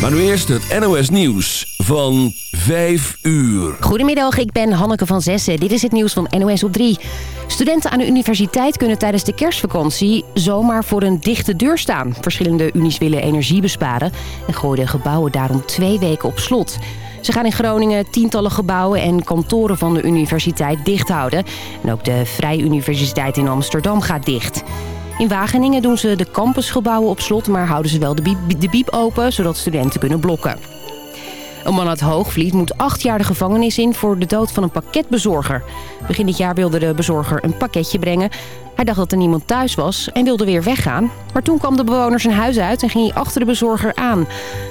Maar nu eerst het NOS Nieuws van 5 uur. Goedemiddag, ik ben Hanneke van Zessen. Dit is het nieuws van NOS op 3. Studenten aan de universiteit kunnen tijdens de kerstvakantie zomaar voor een dichte deur staan. Verschillende unies willen energie besparen en gooien de gebouwen daarom twee weken op slot. Ze gaan in Groningen tientallen gebouwen en kantoren van de universiteit dicht houden. En ook de Vrije Universiteit in Amsterdam gaat dicht. In Wageningen doen ze de campusgebouwen op slot, maar houden ze wel de biep, de biep open, zodat studenten kunnen blokken. Een man uit Hoogvliet moet acht jaar de gevangenis in voor de dood van een pakketbezorger. Begin dit jaar wilde de bezorger een pakketje brengen. Hij dacht dat er niemand thuis was en wilde weer weggaan. Maar toen kwam de bewoner zijn huis uit en ging hij achter de bezorger aan.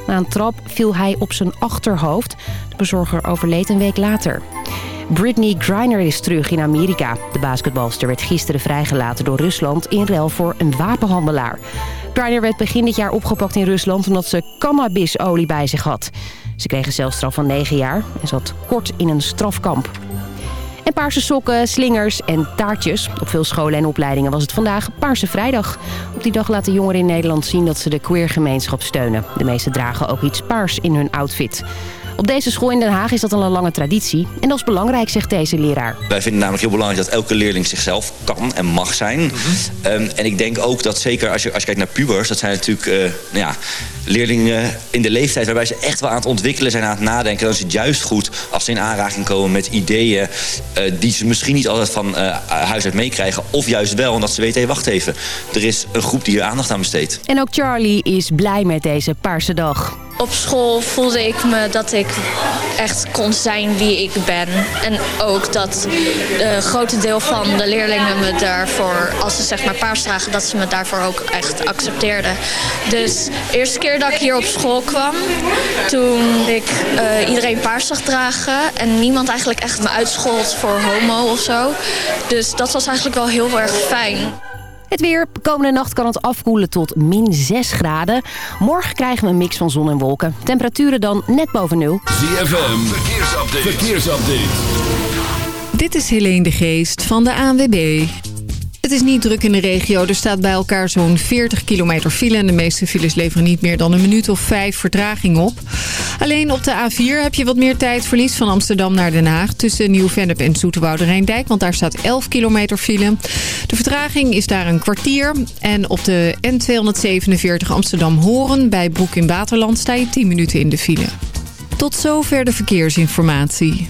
Na een trap viel hij op zijn achterhoofd. De bezorger overleed een week later. Britney Griner is terug in Amerika. De basketbalster werd gisteren vrijgelaten door Rusland in ruil voor een wapenhandelaar. Griner werd begin dit jaar opgepakt in Rusland omdat ze cannabisolie bij zich had. Ze kreeg een celstraf van 9 jaar en zat kort in een strafkamp. En paarse sokken, slingers en taartjes. Op veel scholen en opleidingen was het vandaag Paarse Vrijdag. Op die dag laten jongeren in Nederland zien dat ze de queergemeenschap steunen. De meesten dragen ook iets paars in hun outfit. Op deze school in Den Haag is dat al een lange traditie. En dat is belangrijk, zegt deze leraar. Wij vinden namelijk heel belangrijk dat elke leerling zichzelf kan en mag zijn. Um, en ik denk ook dat zeker als je, als je kijkt naar pubers... dat zijn natuurlijk uh, nou ja, leerlingen in de leeftijd... waarbij ze echt wel aan het ontwikkelen zijn, aan het nadenken. Dan is het juist goed als ze in aanraking komen met ideeën... Uh, die ze misschien niet altijd van uh, huis uit meekrijgen. Of juist wel, omdat ze weten, hey, wacht even. Er is een groep die hier aandacht aan besteedt. En ook Charlie is blij met deze Paarse dag. Op school voelde ik me dat ik echt kon zijn wie ik ben. En ook dat een grote deel van de leerlingen me daarvoor, als ze zeg maar paars dragen, dat ze me daarvoor ook echt accepteerden. Dus de eerste keer dat ik hier op school kwam, toen ik uh, iedereen paars zag dragen en niemand eigenlijk echt me uitschold voor homo of zo. Dus dat was eigenlijk wel heel erg fijn. Het weer. Komende nacht kan het afkoelen tot min 6 graden. Morgen krijgen we een mix van zon en wolken. Temperaturen dan net boven nul. ZFM. Verkeersupdate. Verkeersupdate. Dit is Helene de Geest van de ANWB. Het is niet druk in de regio. Er staat bij elkaar zo'n 40 kilometer file. En de meeste files leveren niet meer dan een minuut of vijf vertraging op. Alleen op de A4 heb je wat meer tijd verlies van Amsterdam naar Den Haag. Tussen Nieuw-Vennep en Zoeterwoude Rijndijk. Want daar staat 11 kilometer file. De vertraging is daar een kwartier. En op de N247 Amsterdam-Horen bij Broek in Waterland sta je 10 minuten in de file. Tot zover de verkeersinformatie.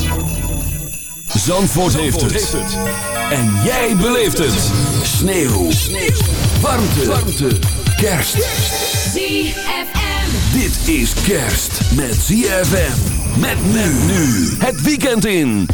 Zandvoort, heeft, het. En jij beleeft het. Sneeuw. Sneeuw. Warmte. Warmte. Kerst. ZFM. Dit is kerst met ZFM. Met men nu. Het weekend in.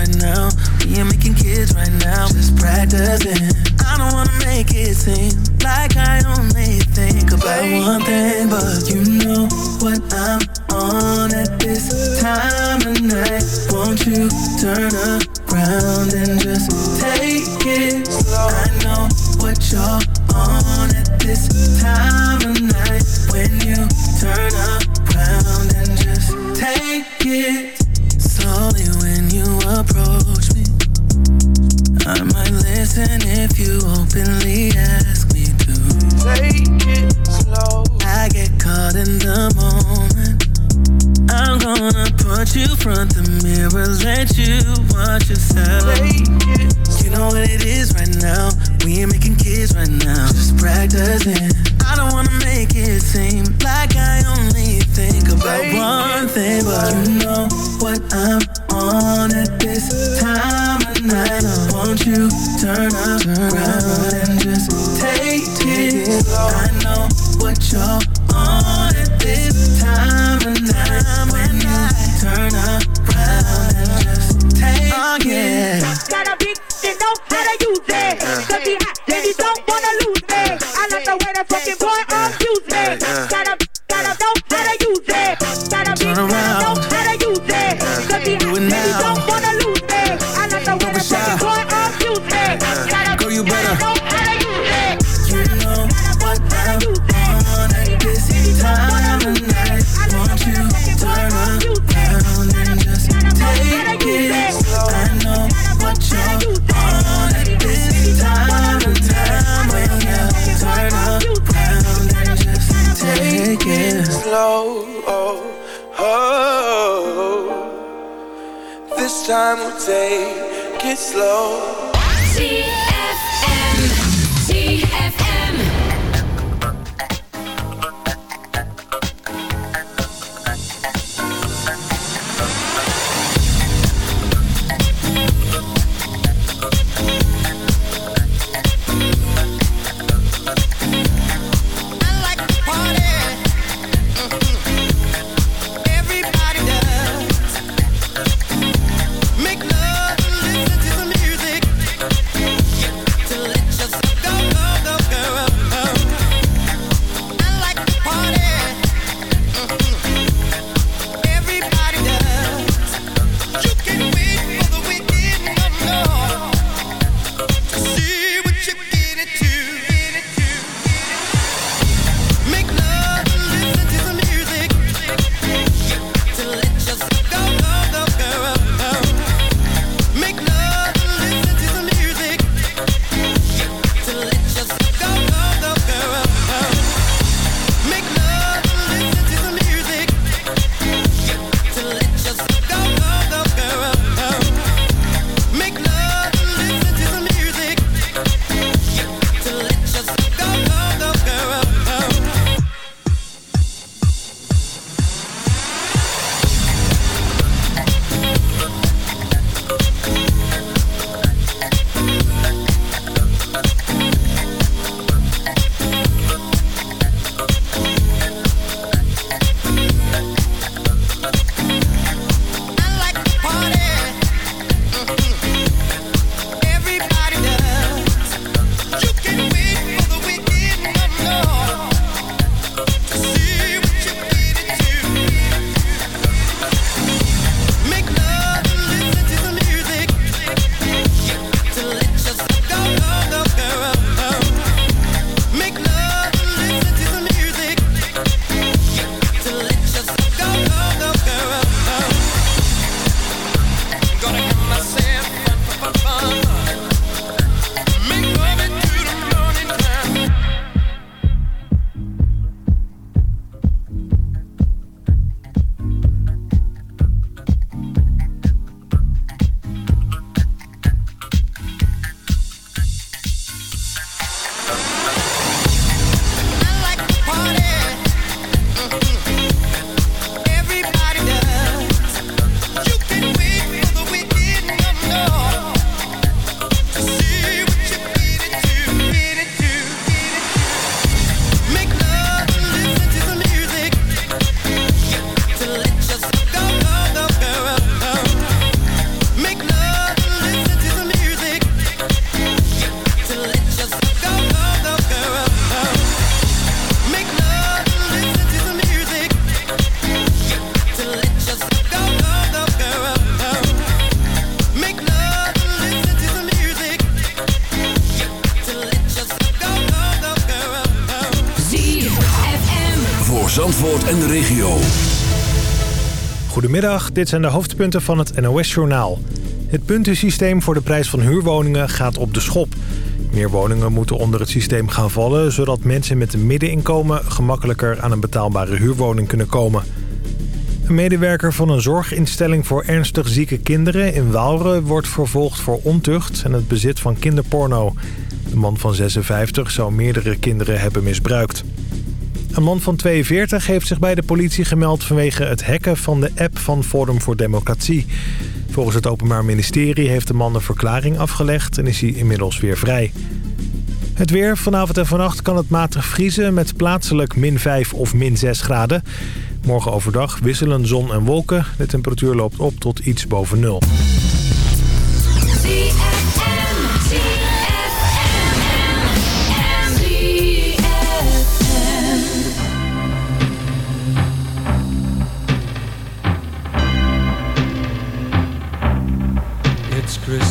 right now. We ain't making kids right now, just practicing. I don't wanna make it seem like I only think about one thing, but you know what I'm on at this time of night. Won't you turn around and just take it slow? I know what you're time we'll take it slow. Dit zijn de hoofdpunten van het NOS-journaal. Het puntensysteem voor de prijs van huurwoningen gaat op de schop. Meer woningen moeten onder het systeem gaan vallen... zodat mensen met een middeninkomen gemakkelijker aan een betaalbare huurwoning kunnen komen. Een medewerker van een zorginstelling voor ernstig zieke kinderen in Waalre... wordt vervolgd voor ontucht en het bezit van kinderporno. De man van 56 zou meerdere kinderen hebben misbruikt. Een man van 42 heeft zich bij de politie gemeld vanwege het hacken van de app van Forum voor Democratie. Volgens het Openbaar Ministerie heeft de man een verklaring afgelegd en is hij inmiddels weer vrij. Het weer. Vanavond en vannacht kan het matig vriezen met plaatselijk min 5 of min 6 graden. Morgen overdag wisselen zon en wolken. De temperatuur loopt op tot iets boven nul.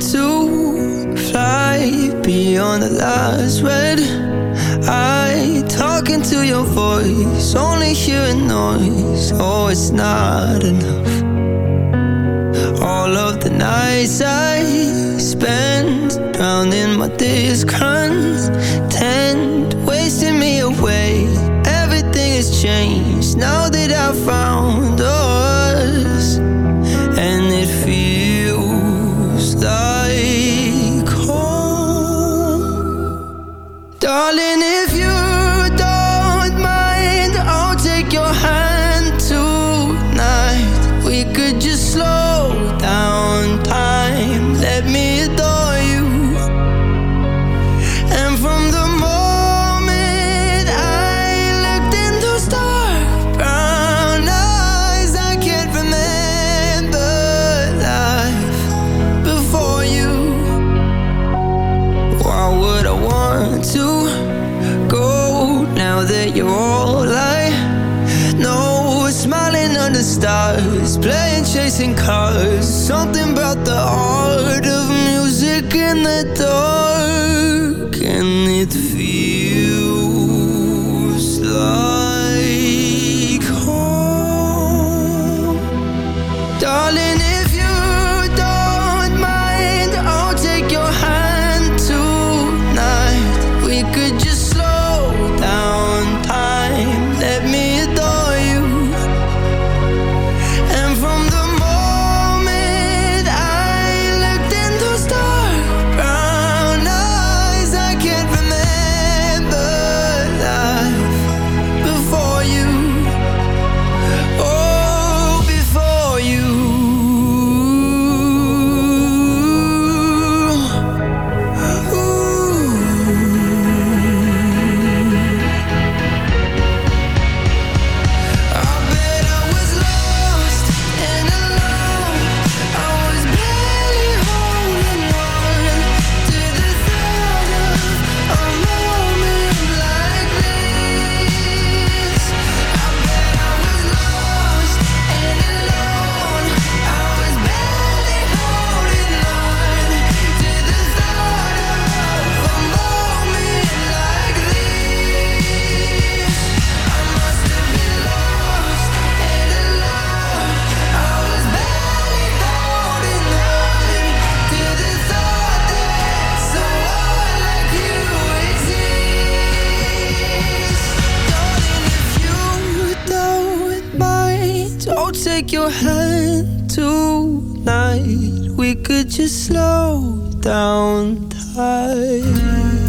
to fly beyond the last red I talking to your voice, only hearing noise. Oh, it's not enough. All of the nights I to go now that you're all I know. Smiling under stars, playing chasing cars. Something about the art of music in the dark. So take your hand tonight. We could just slow down time.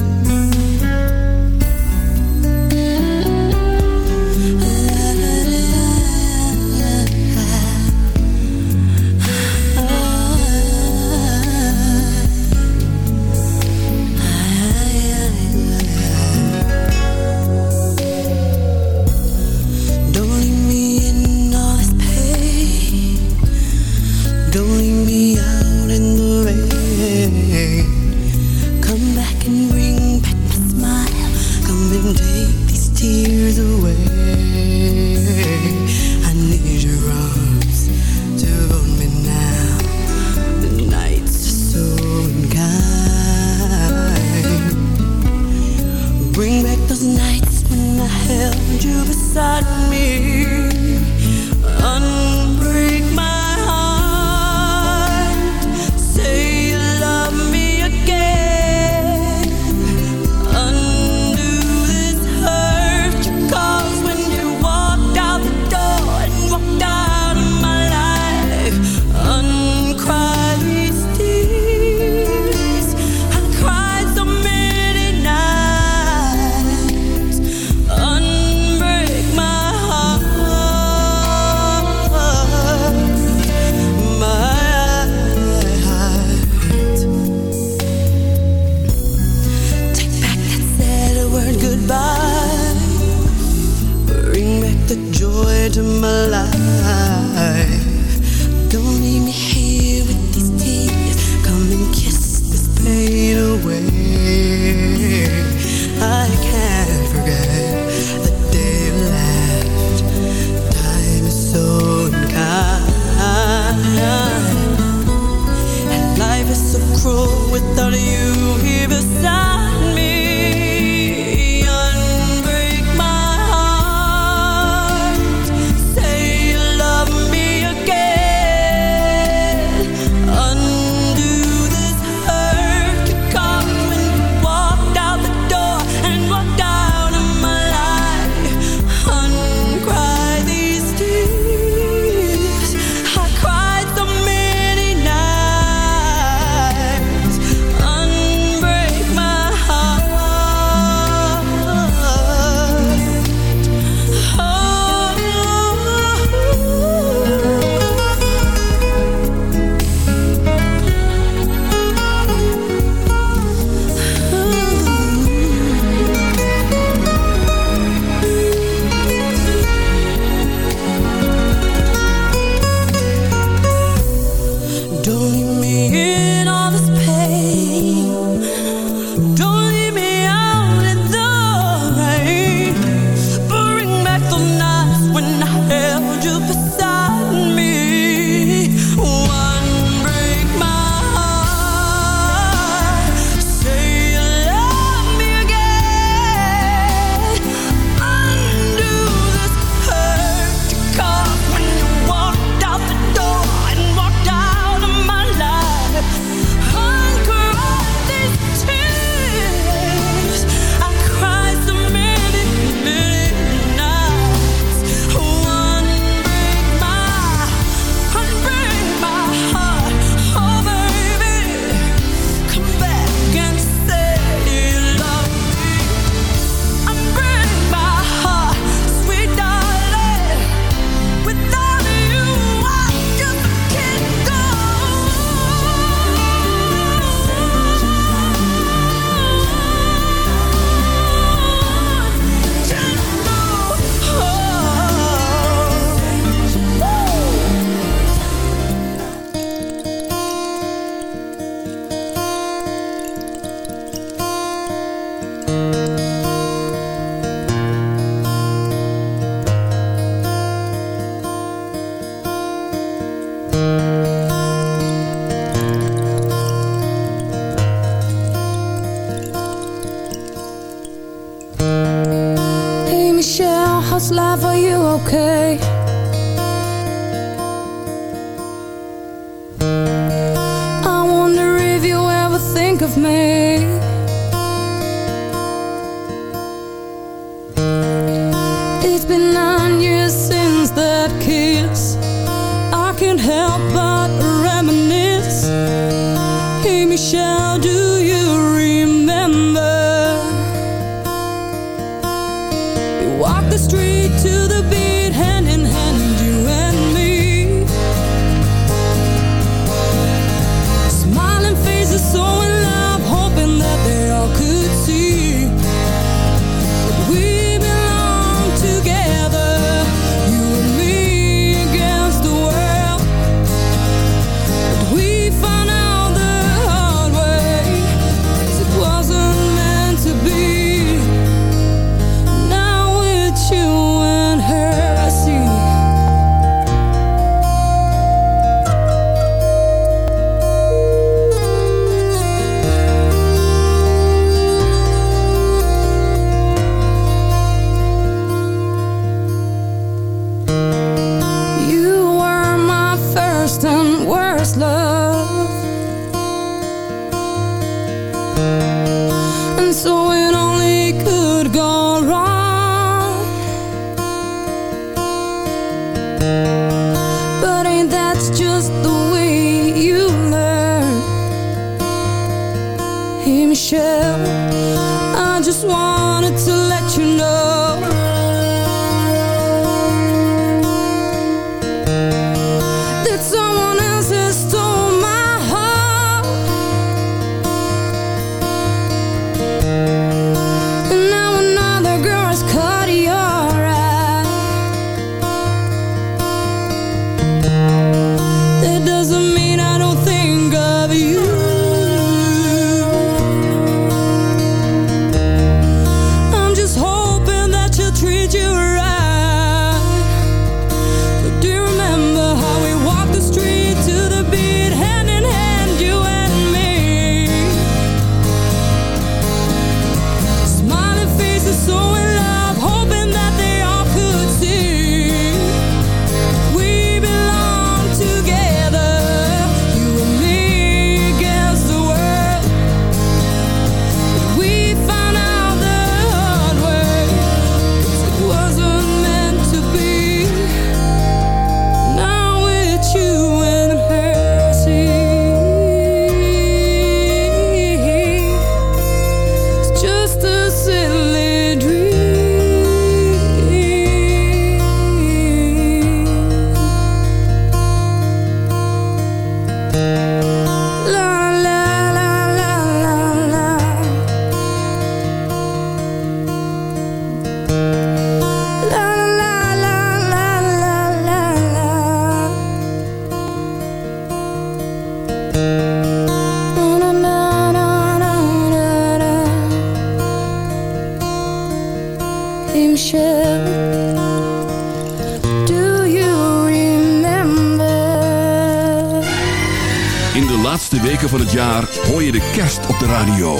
radio.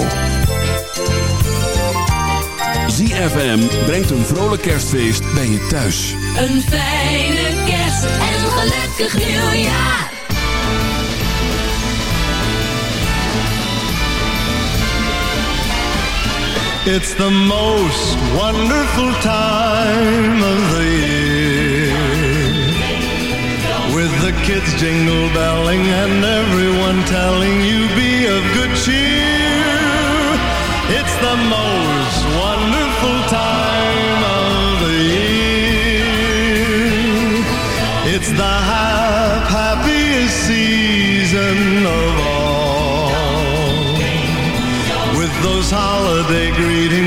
FM brengt een vrolijk kerstfeest bij je thuis. Een fijne kerst en een gelukkig nieuwjaar. It's the most wonderful time of the year. With the kids jingle belling and everyone telling you be of good cheer.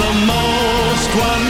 the most one